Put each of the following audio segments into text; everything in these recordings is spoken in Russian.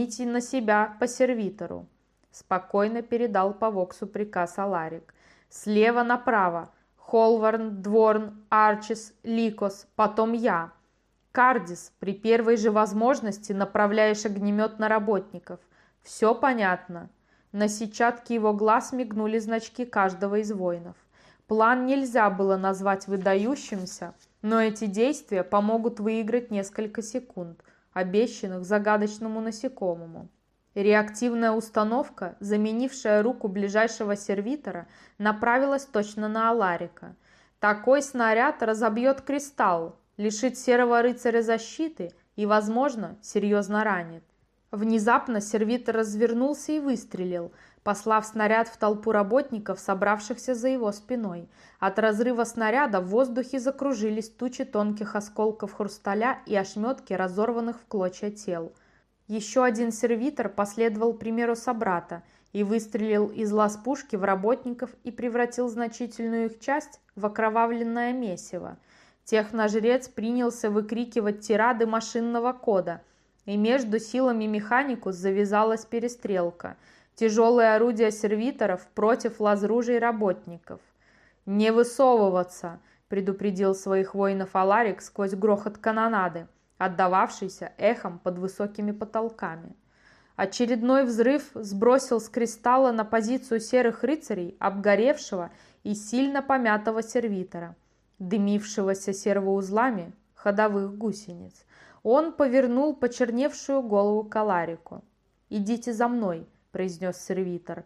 «Идите на себя по сервитору», – спокойно передал по Воксу приказ Аларик. «Слева направо. Холварн, Дворн, Арчис, Ликос, потом я. Кардис, при первой же возможности направляешь огнемет на работников. Все понятно?» На сетчатке его глаз мигнули значки каждого из воинов. План нельзя было назвать выдающимся, но эти действия помогут выиграть несколько секунд, обещанных загадочному насекомому. Реактивная установка, заменившая руку ближайшего сервитора, направилась точно на Аларика. Такой снаряд разобьет кристалл, лишит серого рыцаря защиты и, возможно, серьезно ранит. Внезапно сервитор развернулся и выстрелил, послав снаряд в толпу работников, собравшихся за его спиной. От разрыва снаряда в воздухе закружились тучи тонких осколков хрусталя и ошметки разорванных в клочья тел. Еще один сервитор последовал примеру собрата и выстрелил из лаз пушки в работников и превратил значительную их часть в окровавленное месиво. Техножрец принялся выкрикивать тирады машинного кода – и между силами механикус завязалась перестрелка. Тяжелые орудия сервиторов против лазружей работников. «Не высовываться!» – предупредил своих воинов Аларик сквозь грохот канонады, отдававшийся эхом под высокими потолками. Очередной взрыв сбросил с кристалла на позицию серых рыцарей обгоревшего и сильно помятого сервитора, дымившегося сервоузлами ходовых гусениц. Он повернул почерневшую голову к Аларику. «Идите за мной», – произнес сервитор.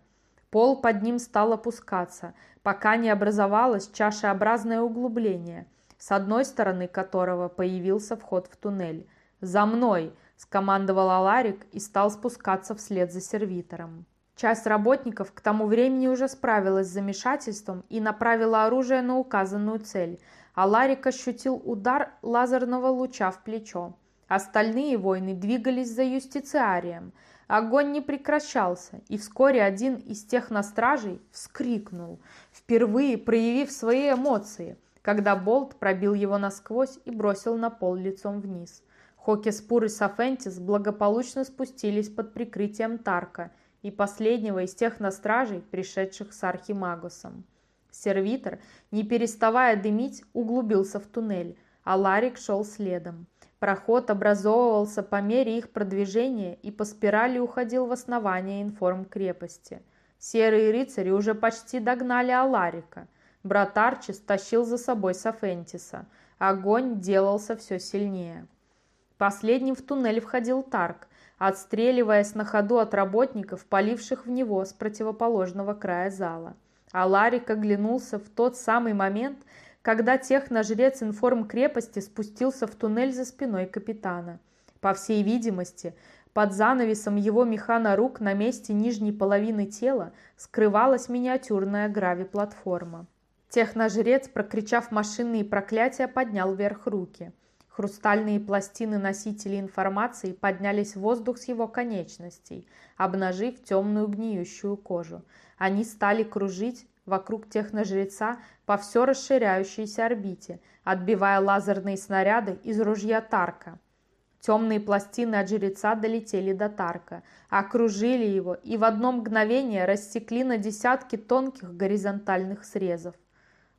Пол под ним стал опускаться, пока не образовалось чашеобразное углубление, с одной стороны которого появился вход в туннель. «За мной!» – скомандовал Аларик и стал спускаться вслед за сервитором. Часть работников к тому времени уже справилась с замешательством и направила оружие на указанную цель, а Ларик ощутил удар лазерного луча в плечо. Остальные воины двигались за юстициарием. Огонь не прекращался, и вскоре один из тех настражей вскрикнул, впервые проявив свои эмоции, когда болт пробил его насквозь и бросил на пол лицом вниз. Хокеспур и Сафентис благополучно спустились под прикрытием Тарка и последнего из тех настражей, пришедших с Архимагусом. Сервитор, не переставая дымить, углубился в туннель, а Ларик шел следом. Проход образовывался по мере их продвижения и по спирали уходил в основание информ крепости. Серые рыцари уже почти догнали Аларика. Брат Арчис тащил за собой Сафентиса. Огонь делался все сильнее. Последним в туннель входил Тарк, отстреливаясь на ходу от работников, поливших в него с противоположного края зала. Аларик оглянулся в тот самый момент, когда техножрец информ крепости спустился в туннель за спиной капитана. По всей видимости, под занавесом его механорук на месте нижней половины тела скрывалась миниатюрная грави-платформа. Техножрец, прокричав машинные проклятия, поднял вверх руки. Хрустальные пластины носителей информации поднялись в воздух с его конечностей, обнажив темную гниющую кожу. Они стали кружить вокруг техножреца по все расширяющейся орбите, отбивая лазерные снаряды из ружья Тарка. Темные пластины от жреца долетели до Тарка, окружили его и в одно мгновение рассекли на десятки тонких горизонтальных срезов.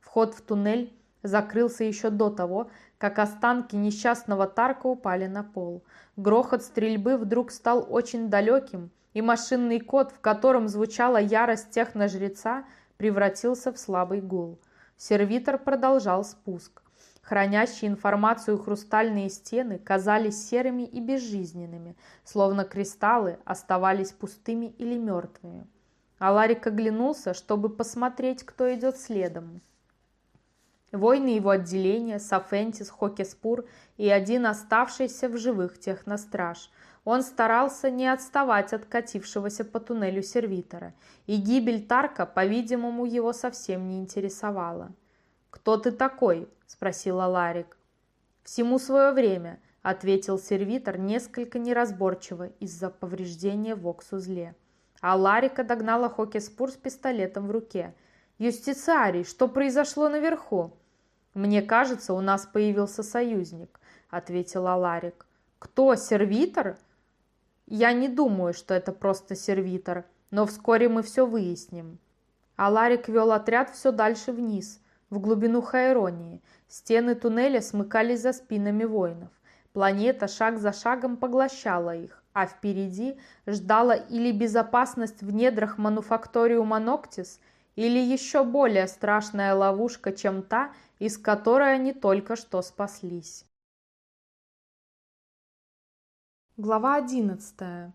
Вход в туннель закрылся еще до того, как останки несчастного Тарка упали на пол. Грохот стрельбы вдруг стал очень далеким, и машинный код, в котором звучала ярость техножреца, превратился в слабый гул. Сервитор продолжал спуск. Хранящие информацию хрустальные стены казались серыми и безжизненными, словно кристаллы оставались пустыми или мертвыми. Аларик оглянулся, чтобы посмотреть, кто идет следом. Воины его отделения, Сафентис, Хокеспур и один оставшийся в живых техностраж – он старался не отставать от катившегося по туннелю сервитора, и гибель Тарка, по-видимому, его совсем не интересовала. «Кто ты такой?» – спросила Ларик. «Всему свое время», – ответил сервитор несколько неразборчиво из-за повреждения в окс-узле. А Ларика догнала Хокеспур с пистолетом в руке. «Юстициарий, что произошло наверху?» «Мне кажется, у нас появился союзник», – ответила Ларик. «Кто, сервитор?» Я не думаю, что это просто сервитор, но вскоре мы все выясним. Аларик вел отряд все дальше вниз, в глубину Хайронии. Стены туннеля смыкались за спинами воинов. Планета шаг за шагом поглощала их, а впереди ждала или безопасность в недрах мануфакториума Ноктис, или еще более страшная ловушка, чем та, из которой они только что спаслись. Глава одиннадцатая.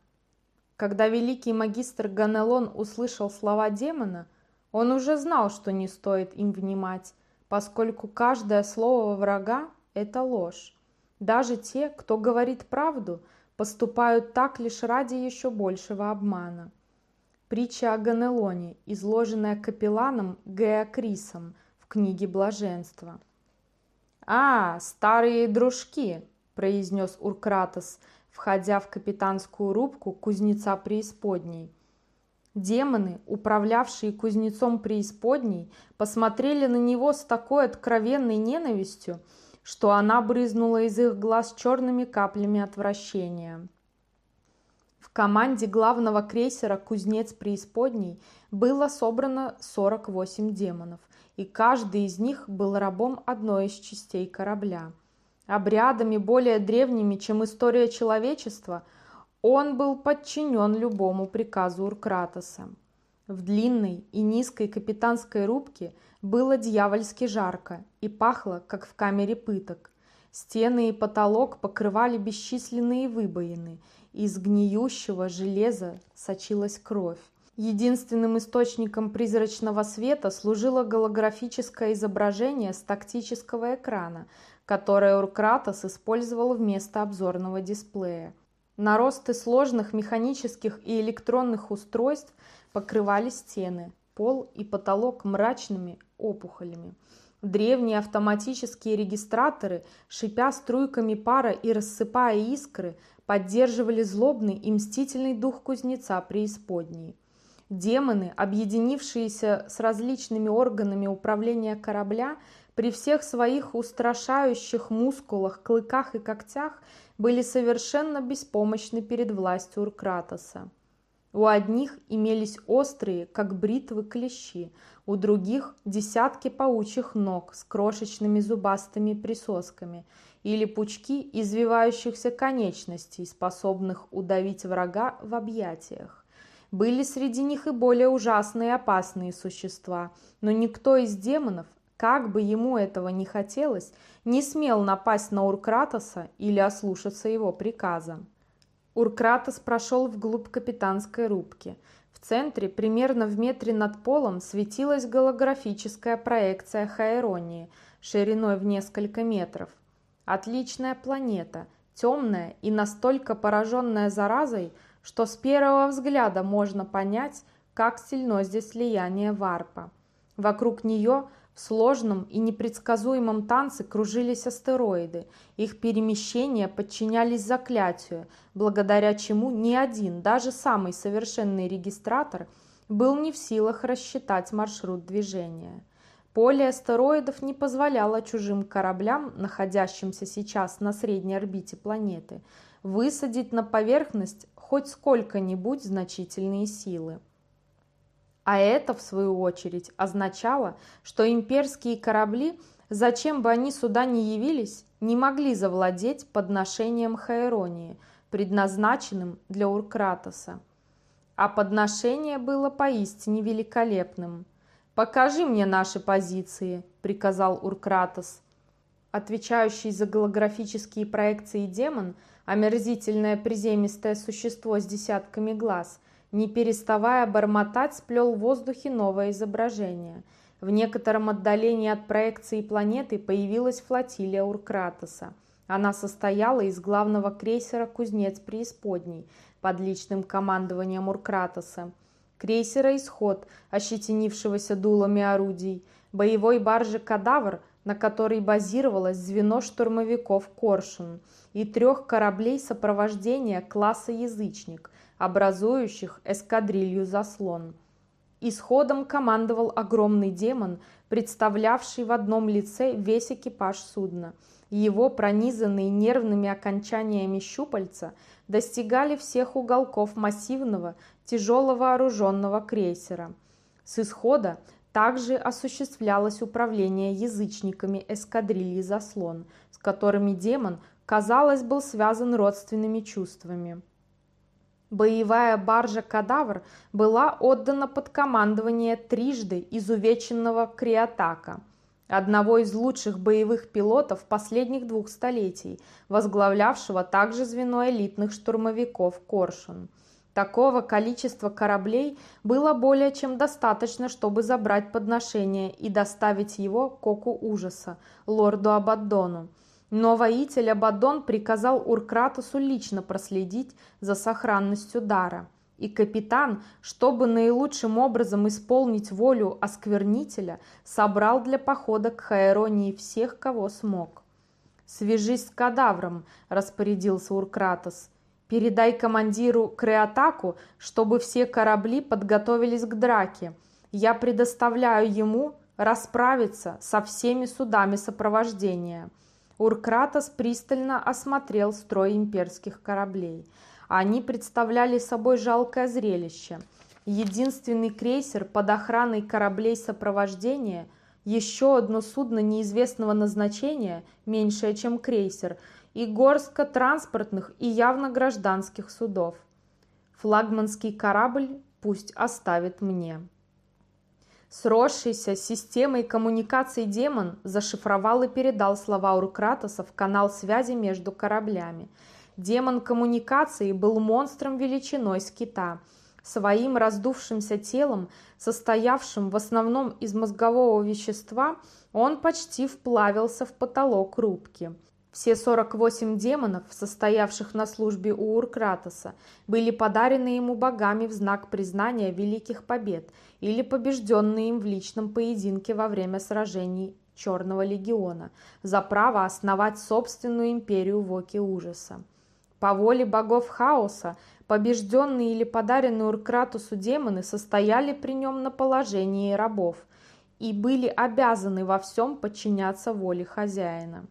Когда великий магистр Ганелон услышал слова демона, он уже знал, что не стоит им внимать, поскольку каждое слово врага – это ложь. Даже те, кто говорит правду, поступают так лишь ради еще большего обмана. Притча о Ганелоне, изложенная капелланом Геокрисом в книге «Блаженство». «А, старые дружки!» – произнес Уркратос – входя в капитанскую рубку кузнеца преисподней. Демоны, управлявшие кузнецом преисподней, посмотрели на него с такой откровенной ненавистью, что она брызнула из их глаз черными каплями отвращения. В команде главного крейсера «Кузнец преисподней» было собрано 48 демонов, и каждый из них был рабом одной из частей корабля – обрядами более древними, чем история человечества, он был подчинен любому приказу Уркратоса. В длинной и низкой капитанской рубке было дьявольски жарко и пахло, как в камере пыток. Стены и потолок покрывали бесчисленные выбоины, из гниющего железа сочилась кровь. Единственным источником призрачного света служило голографическое изображение с тактического экрана, которое Уркратос использовал вместо обзорного дисплея. Наросты сложных механических и электронных устройств покрывали стены, пол и потолок мрачными опухолями. Древние автоматические регистраторы, шипя струйками пара и рассыпая искры, поддерживали злобный и мстительный дух кузнеца преисподней. Демоны, объединившиеся с различными органами управления корабля, при всех своих устрашающих мускулах, клыках и когтях были совершенно беспомощны перед властью Уркратоса. У одних имелись острые, как бритвы, клещи, у других – десятки паучьих ног с крошечными зубастыми присосками или пучки извивающихся конечностей, способных удавить врага в объятиях. Были среди них и более ужасные и опасные существа, но никто из демонов как бы ему этого не хотелось, не смел напасть на Уркратоса или ослушаться его приказа. Уркратос прошел вглубь капитанской рубки. В центре, примерно в метре над полом, светилась голографическая проекция Хаэронии шириной в несколько метров. Отличная планета, темная и настолько пораженная заразой, что с первого взгляда можно понять, как сильно здесь влияние варпа. Вокруг нее – в сложном и непредсказуемом танце кружились астероиды. Их перемещения подчинялись заклятию, благодаря чему ни один, даже самый совершенный регистратор, был не в силах рассчитать маршрут движения. Поле астероидов не позволяло чужим кораблям, находящимся сейчас на средней орбите планеты, высадить на поверхность хоть сколько-нибудь значительные силы. А это, в свою очередь, означало, что имперские корабли, зачем бы они сюда ни явились, не могли завладеть подношением Хаэронии, предназначенным для Уркратоса. А подношение было поистине великолепным. «Покажи мне наши позиции», — приказал Уркратос. Отвечающий за голографические проекции демон, омерзительное приземистое существо с десятками глаз — не переставая бормотать, сплел в воздухе новое изображение. В некотором отдалении от проекции планеты появилась флотилия Уркратоса. Она состояла из главного крейсера «Кузнец преисподней» под личным командованием Уркратоса, крейсера «Исход», ощетинившегося дулами орудий, боевой баржи «Кадавр», на которой базировалось звено штурмовиков «Коршун», и трех кораблей сопровождения класса «Язычник», образующих эскадрилью заслон. Исходом командовал огромный демон, представлявший в одном лице весь экипаж судна. Его пронизанные нервными окончаниями щупальца достигали всех уголков массивного, тяжело вооруженного крейсера. С исхода также осуществлялось управление язычниками эскадрильи «Заслон», с которыми демон, казалось, был связан родственными чувствами. Боевая баржа «Кадавр» была отдана под командование трижды изувеченного Криатака, одного из лучших боевых пилотов последних двух столетий, возглавлявшего также звено элитных штурмовиков «Коршун». Такого количества кораблей было более чем достаточно, чтобы забрать подношение и доставить его к оку ужаса, лорду Абаддону. Но воитель Абаддон приказал Уркратусу лично проследить за сохранностью дара. И капитан, чтобы наилучшим образом исполнить волю осквернителя, собрал для похода к Хаэронии всех, кого смог. «Свяжись с кадавром», – распорядился Уркратос. Передай командиру Креатаку, чтобы все корабли подготовились к драке. Я предоставляю ему расправиться со всеми судами сопровождения». Уркратос пристально осмотрел строй имперских кораблей. Они представляли собой жалкое зрелище. Единственный крейсер под охраной кораблей сопровождения, еще одно судно неизвестного назначения, меньшее, чем крейсер – и горстка транспортных и явно гражданских судов. Флагманский корабль пусть оставит мне. Сросшийся системой коммуникаций демон зашифровал и передал слова Уркратоса в канал связи между кораблями. Демон коммуникации был монстром величиной с кита. Своим раздувшимся телом, состоявшим в основном из мозгового вещества, он почти вплавился в потолок рубки – все 48 демонов, состоявших на службе у Уркратоса, были подарены ему богами в знак признания великих побед или побежденные им в личном поединке во время сражений Черного легиона за право основать собственную империю в Оке Ужаса. По воле богов хаоса, побежденные или подаренные Уркратусу демоны состояли при нем на положении рабов и были обязаны во всем подчиняться воле хозяина.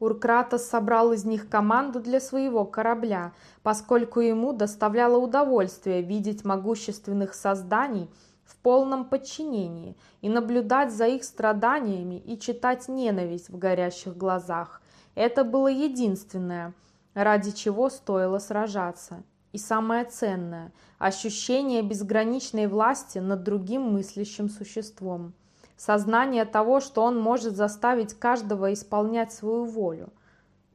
Уркратос собрал из них команду для своего корабля, поскольку ему доставляло удовольствие видеть могущественных созданий в полном подчинении и наблюдать за их страданиями и читать ненависть в горящих глазах. Это было единственное, ради чего стоило сражаться. И самое ценное – ощущение безграничной власти над другим мыслящим существом – сознание того, что он может заставить каждого исполнять свою волю.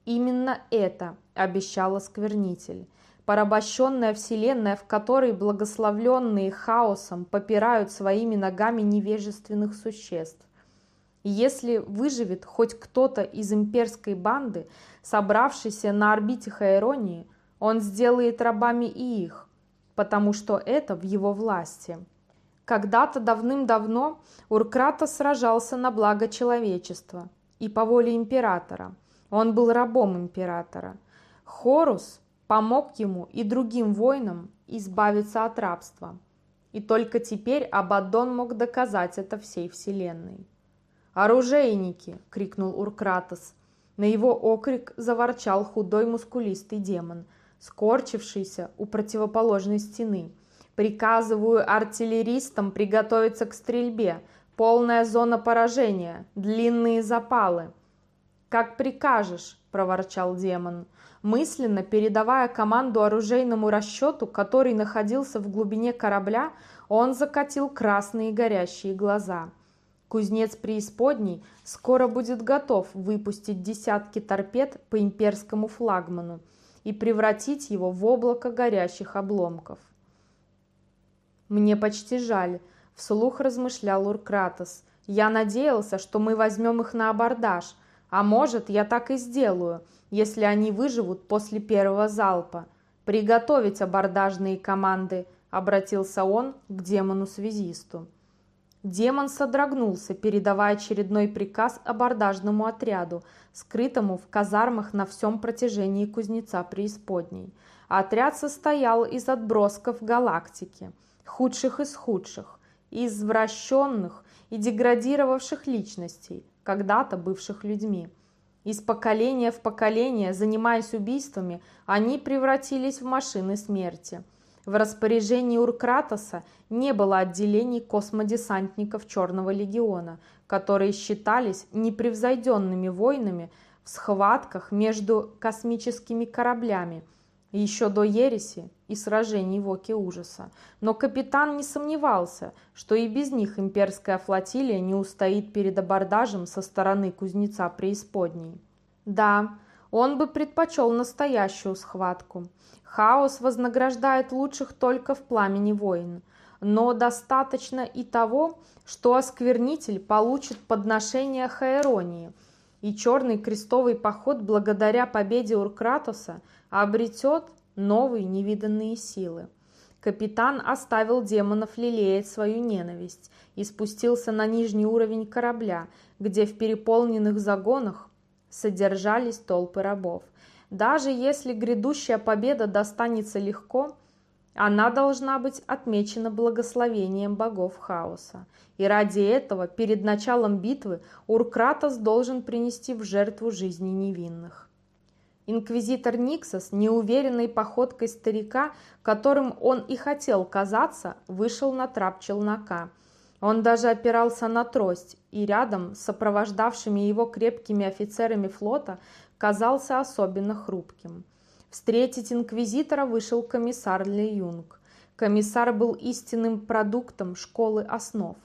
Именно это обещал осквернитель. Порабощенная вселенная, в которой благословленные хаосом попирают своими ногами невежественных существ. Если выживет хоть кто-то из имперской банды, собравшийся на орбите Хаэронии, он сделает рабами и их, потому что это в его власти. Когда-то давным-давно Уркратос сражался на благо человечества и по воле императора. Он был рабом императора. Хорус помог ему и другим воинам избавиться от рабства. И только теперь Абаддон мог доказать это всей вселенной. «Оружейники!» — крикнул Уркратос. На его окрик заворчал худой мускулистый демон, скорчившийся у противоположной стены — Приказываю артиллеристам приготовиться к стрельбе. Полная зона поражения, длинные запалы. Как прикажешь, проворчал демон, мысленно передавая команду оружейному расчету, который находился в глубине корабля, он закатил красные горящие глаза. Кузнец преисподней скоро будет готов выпустить десятки торпед по имперскому флагману и превратить его в облако горящих обломков. «Мне почти жаль», – вслух размышлял Уркратос. «Я надеялся, что мы возьмем их на абордаж, а может, я так и сделаю, если они выживут после первого залпа. Приготовить абордажные команды», – обратился он к демону-связисту. Демон содрогнулся, передавая очередной приказ абордажному отряду, скрытому в казармах на всем протяжении кузнеца преисподней. Отряд состоял из отбросков галактики – худших из худших. извращенных и деградировавших личностей, когда-то бывших людьми. Из поколения в поколение, занимаясь убийствами, они превратились в машины смерти. В распоряжении Уркратоса не было отделений космодесантников Черного легиона, которые считались непревзойденными воинами в схватках между космическими кораблями – еще до ереси и сражений в Оке Ужаса. Но капитан не сомневался, что и без них имперская флотилия не устоит перед абордажем со стороны кузнеца преисподней. Да, он бы предпочел настоящую схватку. Хаос вознаграждает лучших только в пламени войн. Но достаточно и того, что осквернитель получит подношение Хаэронии, и черный крестовый поход благодаря победе Уркратоса – обретет новые невиданные силы. Капитан оставил демонов лелеять свою ненависть и спустился на нижний уровень корабля, где в переполненных загонах содержались толпы рабов. Даже если грядущая победа достанется легко, она должна быть отмечена благословением богов хаоса. И ради этого перед началом битвы Уркратос должен принести в жертву жизни невинных. Инквизитор Никсос, неуверенной походкой старика, которым он и хотел казаться, вышел на трап челнока. Он даже опирался на трость, и рядом с сопровождавшими его крепкими офицерами флота казался особенно хрупким. Встретить инквизитора вышел комиссар Ли Юнг. Комиссар был истинным продуктом школы основ.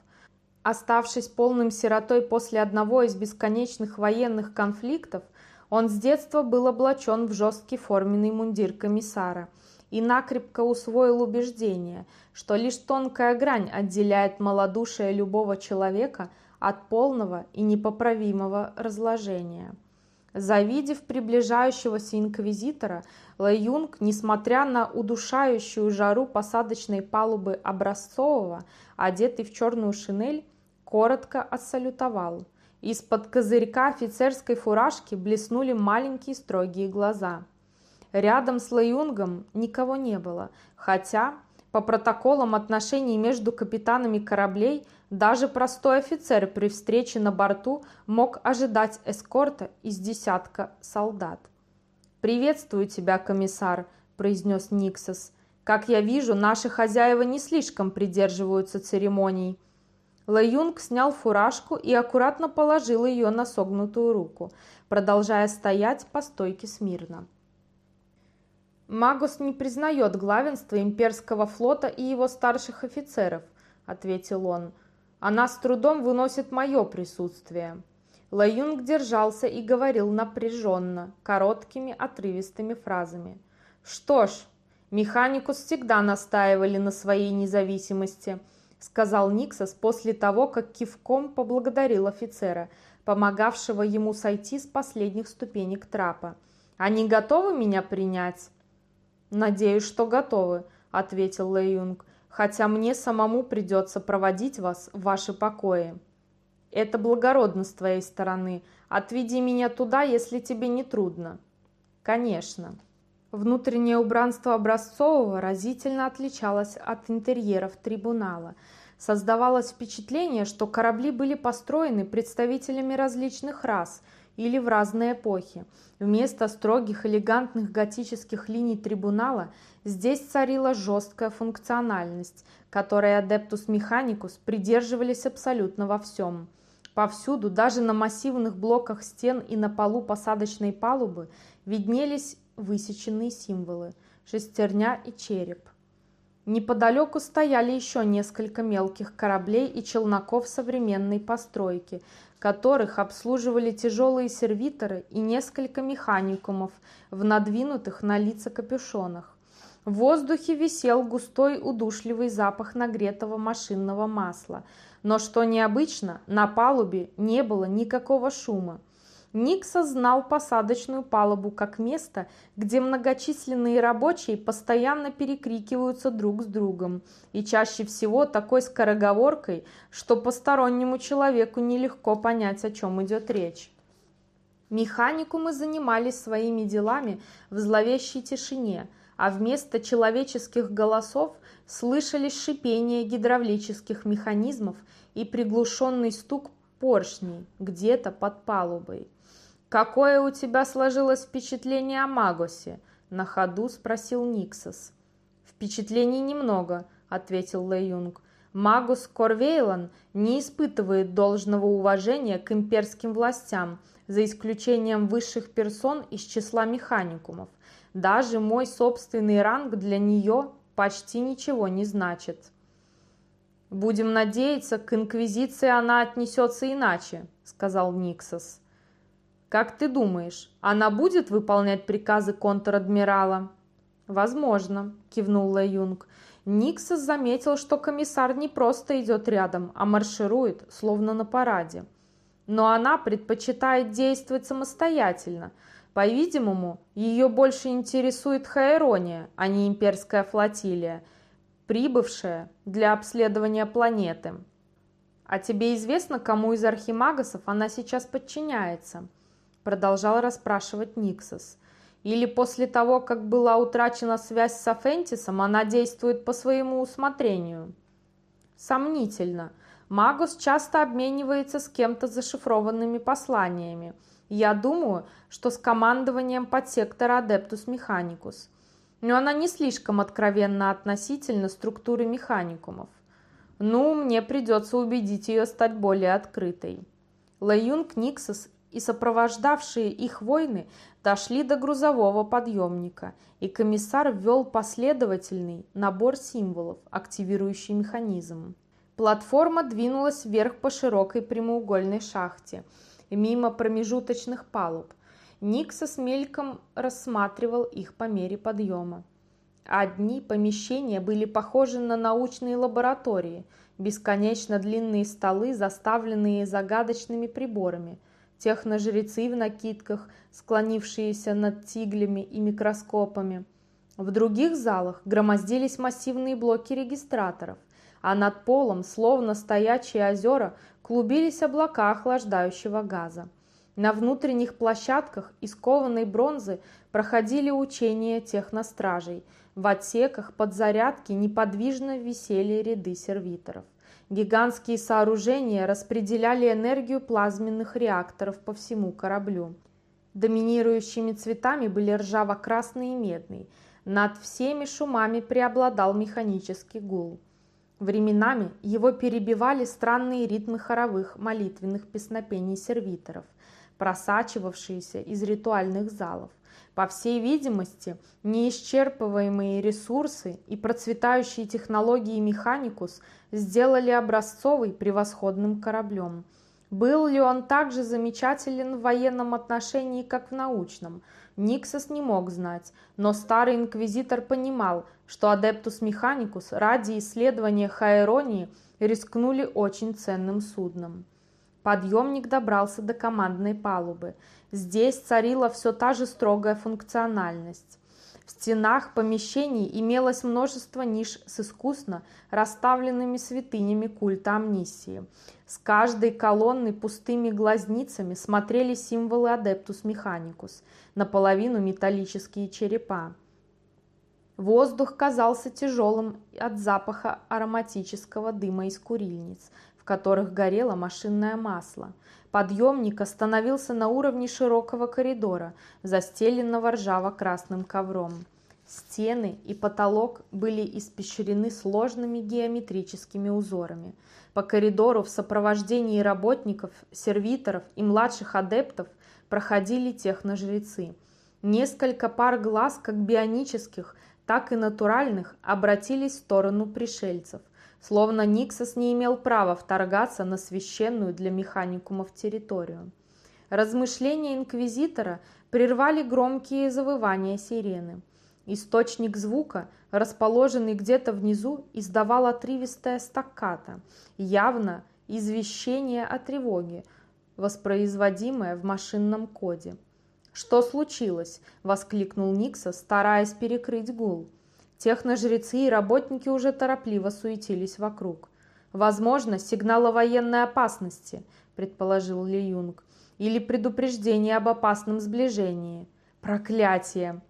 Оставшись полным сиротой после одного из бесконечных военных конфликтов, он с детства был облачен в жесткий форменный мундир комиссара и накрепко усвоил убеждение, что лишь тонкая грань отделяет малодушие любого человека от полного и непоправимого разложения. Завидев приближающегося инквизитора, Лэйюнг, несмотря на удушающую жару посадочной палубы Образцового, одетый в черную шинель, коротко отсалютовал – из-под козырька офицерской фуражки блеснули маленькие строгие глаза. Рядом с Лаюнгом никого не было, хотя по протоколам отношений между капитанами кораблей даже простой офицер при встрече на борту мог ожидать эскорта из десятка солдат. «Приветствую тебя, комиссар», – произнес Никсос. «Как я вижу, наши хозяева не слишком придерживаются церемоний». Лаюнг снял фуражку и аккуратно положил ее на согнутую руку, продолжая стоять по стойке смирно. «Магус не признает главенства имперского флота и его старших офицеров», — ответил он. «Она с трудом выносит мое присутствие». Лаюнг держался и говорил напряженно, короткими отрывистыми фразами. «Что ж, механикус всегда настаивали на своей независимости», — сказал Никсос после того, как кивком поблагодарил офицера, помогавшего ему сойти с последних ступенек трапа. «Они готовы меня принять?» «Надеюсь, что готовы», — ответил Лэйюнг, «хотя мне самому придется проводить вас в ваши покои». «Это благородно с твоей стороны. Отведи меня туда, если тебе не трудно». «Конечно». Внутреннее убранство Образцового разительно отличалось от интерьеров трибунала. Создавалось впечатление, что корабли были построены представителями различных рас или в разные эпохи. Вместо строгих элегантных готических линий трибунала здесь царила жесткая функциональность, которой Адептус Механикус придерживались абсолютно во всем. Повсюду, даже на массивных блоках стен и на полу посадочной палубы, виднелись высеченные символы – шестерня и череп. Неподалеку стояли еще несколько мелких кораблей и челноков современной постройки, которых обслуживали тяжелые сервиторы и несколько механикумов в надвинутых на лица капюшонах. В воздухе висел густой удушливый запах нагретого машинного масла, но, что необычно, на палубе не было никакого шума. Никса знал посадочную палубу как место, где многочисленные рабочие постоянно перекрикиваются друг с другом, и чаще всего такой скороговоркой, что постороннему человеку нелегко понять, о чем идет речь. Механикумы занимались своими делами в зловещей тишине, а вместо человеческих голосов слышались шипение гидравлических механизмов и приглушенный стук поршней где-то под палубой. «Какое у тебя сложилось впечатление о Магосе?» – на ходу спросил Никсос. «Впечатлений немного», – ответил Лэйюнг. «Магус Корвейлан не испытывает должного уважения к имперским властям, за исключением высших персон из числа механикумов. Даже мой собственный ранг для нее почти ничего не значит». «Будем надеяться, к Инквизиции она отнесется иначе», – сказал Никсос. «Как ты думаешь, она будет выполнять приказы контр-адмирала?» «Возможно», – кивнул Лэ Юнг. Никсос заметил, что комиссар не просто идет рядом, а марширует, словно на параде. Но она предпочитает действовать самостоятельно. По-видимому, ее больше интересует Хаэрония, а не имперская флотилия, прибывшая для обследования планеты. «А тебе известно, кому из архимагасов она сейчас подчиняется?» Продолжал расспрашивать Никсос. Или после того, как была утрачена связь с Афентисом, она действует по своему усмотрению? Сомнительно. Магус часто обменивается с кем-то зашифрованными посланиями. Я думаю, что с командованием подсектора Адептус Механикус. Но она не слишком откровенна относительно структуры механикумов. Ну, мне придется убедить ее стать более открытой. Лаюнг Никсос и сопровождавшие их воины дошли до грузового подъемника, и комиссар ввел последовательный набор символов, активирующий механизм. Платформа двинулась вверх по широкой прямоугольной шахте, мимо промежуточных палуб. Никса с мельком рассматривал их по мере подъема. Одни помещения были похожи на научные лаборатории, бесконечно длинные столы, заставленные загадочными приборами – техножрецы в накидках, склонившиеся над тиглями и микроскопами. В других залах громоздились массивные блоки регистраторов, а над полом, словно стоячие озера, клубились облака охлаждающего газа. На внутренних площадках из кованой бронзы проходили учения техностражей. В отсеках подзарядки неподвижно висели ряды сервиторов. Гигантские сооружения распределяли энергию плазменных реакторов по всему кораблю. Доминирующими цветами были ржаво-красный и медный. Над всеми шумами преобладал механический гул. Временами его перебивали странные ритмы хоровых молитвенных песнопений сервиторов, просачивавшиеся из ритуальных залов. По всей видимости, неисчерпываемые ресурсы и процветающие технологии Механикус сделали образцовый превосходным кораблем. Был ли он также замечателен в военном отношении, как в научном? Никсос не мог знать, но старый инквизитор понимал, что Адептус Механикус ради исследования Хаэронии рискнули очень ценным судном. Подъемник добрался до командной палубы. Здесь царила все та же строгая функциональность. В стенах помещений имелось множество ниш с искусно расставленными святынями культа Омниссии. С каждой колонны пустыми глазницами смотрели символы Адептус Механикус, наполовину металлические черепа. Воздух казался тяжелым от запаха ароматического дыма из курильниц – в которых горело машинное масло. Подъемник остановился на уровне широкого коридора, застеленного ржаво-красным ковром. Стены и потолок были испещрены сложными геометрическими узорами. По коридору в сопровождении работников, сервиторов и младших адептов проходили техножрецы. Несколько пар глаз, как бионических, так и натуральных, обратились в сторону пришельцев – словно Никсос не имел права вторгаться на священную для механикумов территорию. Размышления инквизитора прервали громкие завывания сирены. Источник звука, расположенный где-то внизу, издавал отрывистое стаккато, явно извещение о тревоге, воспроизводимое в машинном коде. «Что случилось?» – воскликнул Никса, стараясь перекрыть гул. Техножрецы и работники уже торопливо суетились вокруг. «Возможно, сигнал о военной опасности», – предположил Ли Юнг, – «или предупреждение об опасном сближении». «Проклятие!»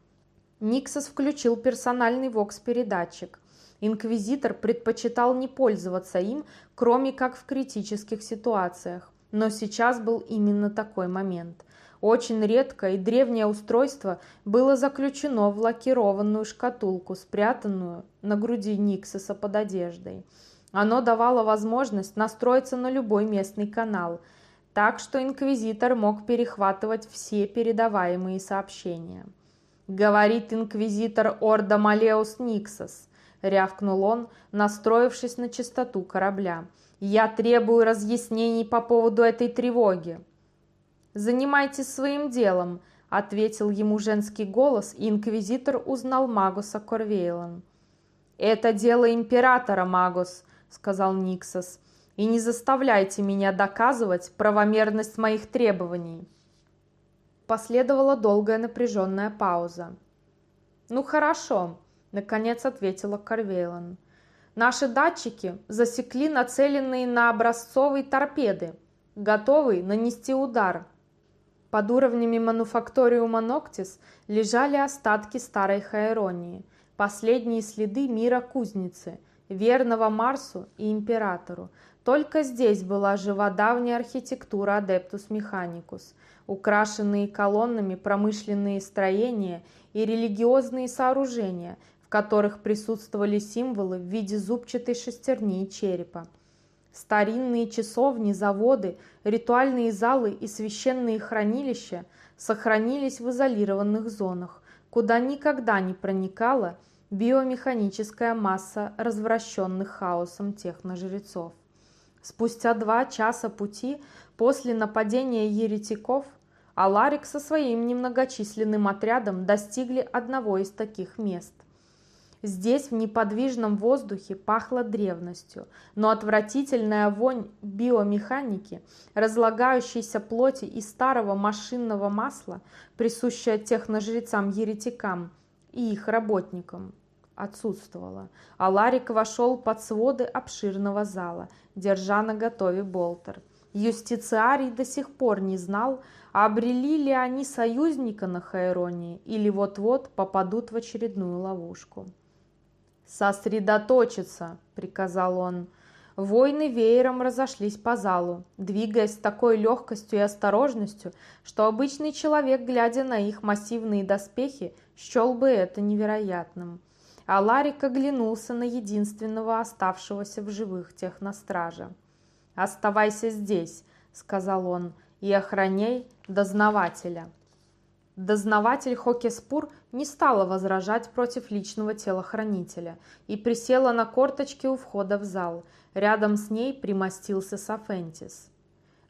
Никсос включил персональный вокс-передатчик. Инквизитор предпочитал не пользоваться им, кроме как в критических ситуациях. Но сейчас был именно такой момент. Очень редкое и древнее устройство было заключено в лакированную шкатулку, спрятанную на груди Никсоса под одеждой. Оно давало возможность настроиться на любой местный канал, так что инквизитор мог перехватывать все передаваемые сообщения. «Говорит инквизитор Орда Малеус Никсос», — рявкнул он, настроившись на чистоту корабля. «Я требую разъяснений по поводу этой тревоги». «Занимайтесь своим делом», — ответил ему женский голос, и инквизитор узнал Магуса Корвейлан. «Это дело императора, Магус», — сказал Никсос, — «и не заставляйте меня доказывать правомерность моих требований». Последовала долгая напряженная пауза. «Ну хорошо», — наконец ответила Карвейлан. «Наши датчики засекли нацеленные на образцовые торпеды, готовые нанести удар». Под уровнями мануфакториума Ноктис лежали остатки старой Хаэронии, последние следы мира кузницы, верного Марсу и Императору. Только здесь была жива давняя архитектура Адептус Механикус – украшенные колоннами промышленные строения и религиозные сооружения, в которых присутствовали символы в виде зубчатой шестерни и черепа. Старинные часовни, заводы, ритуальные залы и священные хранилища сохранились в изолированных зонах, куда никогда не проникала биомеханическая масса развращенных хаосом техножрецов. Спустя два часа пути После нападения еретиков Аларик со своим немногочисленным отрядом достигли одного из таких мест. Здесь в неподвижном воздухе пахло древностью, но отвратительная вонь биомеханики, разлагающейся плоти и старого машинного масла, присущая техножрецам-еретикам и их работникам, отсутствовала. Аларик вошел под своды обширного зала, держа на готове болтер – Юстициарий до сих пор не знал, обрели ли они союзника на Хайронии или вот-вот попадут в очередную ловушку. «Сосредоточиться!» – приказал он. Воины веером разошлись по залу, двигаясь с такой легкостью и осторожностью, что обычный человек, глядя на их массивные доспехи, счел бы это невероятным. А Ларик оглянулся на единственного оставшегося в живых техностража. «Оставайся здесь», — сказал он, — «и охраняй дознавателя». Дознаватель Хокеспур не стала возражать против личного телохранителя и присела на корточки у входа в зал. Рядом с ней примостился Сафентис.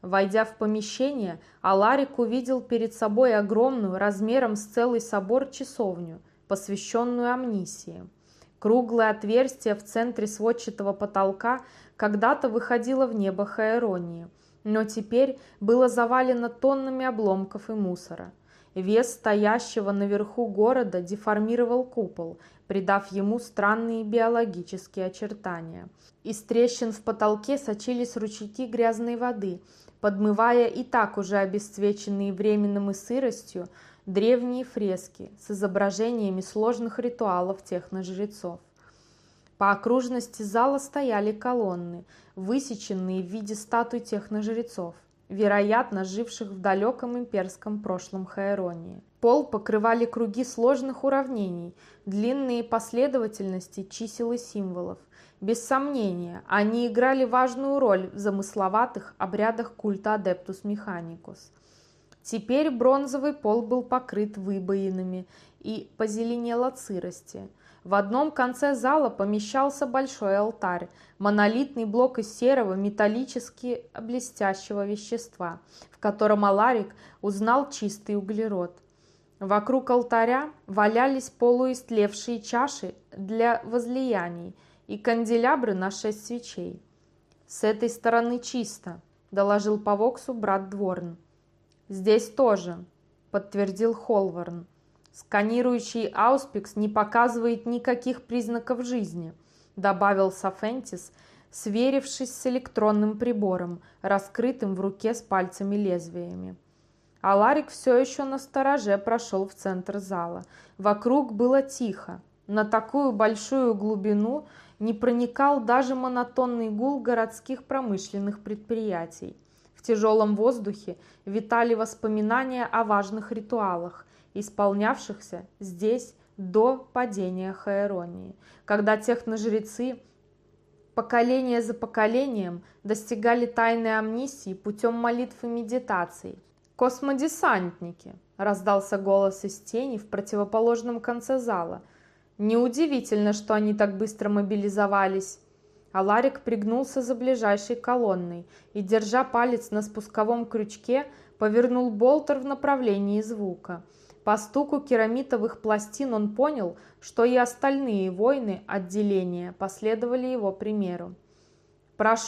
Войдя в помещение, Аларик увидел перед собой огромную, размером с целый собор, часовню, посвященную амнисии. Круглое отверстие в центре сводчатого потолка когда-то выходило в небо Хаэронии, но теперь было завалено тоннами обломков и мусора. Вес стоящего наверху города деформировал купол, придав ему странные биологические очертания. Из трещин в потолке сочились ручейки грязной воды, подмывая и так уже обесцвеченные временем и сыростью древние фрески с изображениями сложных ритуалов техножрецов. По окружности зала стояли колонны, высеченные в виде статуй техножрецов, вероятно, живших в далеком имперском прошлом Хаэронии. Пол покрывали круги сложных уравнений, длинные последовательности чисел и символов. Без сомнения, они играли важную роль в замысловатых обрядах культа Адептус Механикус – Теперь бронзовый пол был покрыт выбоинами и позеленел от сырости. В одном конце зала помещался большой алтарь, монолитный блок из серого металлически блестящего вещества, в котором Аларик узнал чистый углерод. Вокруг алтаря валялись полуистлевшие чаши для возлияний и канделябры на шесть свечей. «С этой стороны чисто», – доложил по Воксу брат Дворн. «Здесь тоже», – подтвердил Холварн. «Сканирующий Ауспикс не показывает никаких признаков жизни», – добавил Сафентис, сверившись с электронным прибором, раскрытым в руке с пальцами-лезвиями. А Ларик все еще на стороже прошел в центр зала. Вокруг было тихо. На такую большую глубину не проникал даже монотонный гул городских промышленных предприятий. В тяжелом воздухе витали воспоминания о важных ритуалах, исполнявшихся здесь до падения Хаэронии, когда техножрецы поколение за поколением достигали тайной амнисии путем молитв и медитаций. «Космодесантники!» – раздался голос из тени в противоположном конце зала – Неудивительно, что они так быстро мобилизовались. Аларик пригнулся за ближайшей колонной и, держа палец на спусковом крючке, повернул болтер в направлении звука. По стуку керамитовых пластин он понял, что и остальные воины отделения последовали его примеру. «Прошу